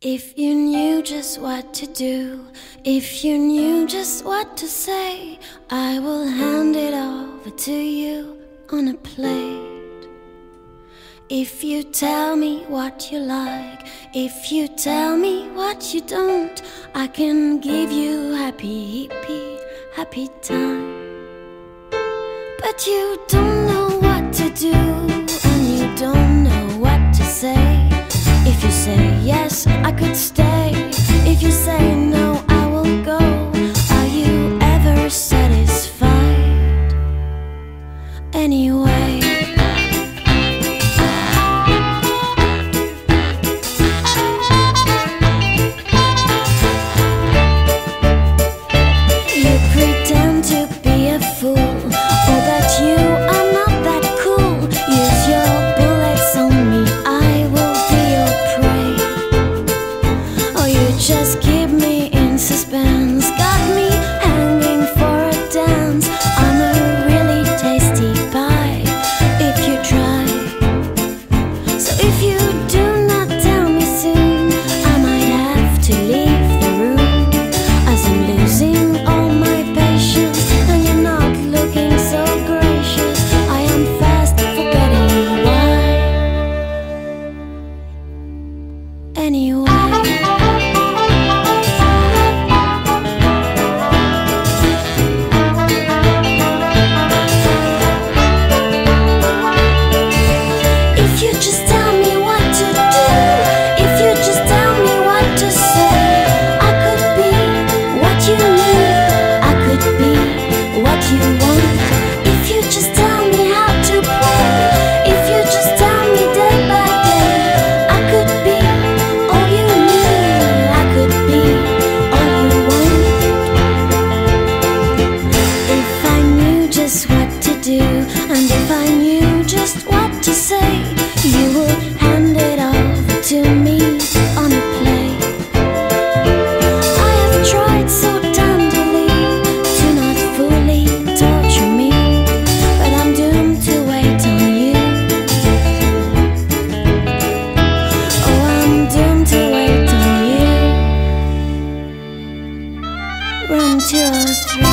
If you knew just what to do, if you knew just what to say, I will hand it over to you on a plate. If you tell me what you like, if you tell me what you don't, I can give you happy, happy, happy time. But you don't know what to do. I could stay. If you say no, I will go. Are you ever satisfied? Anyway. just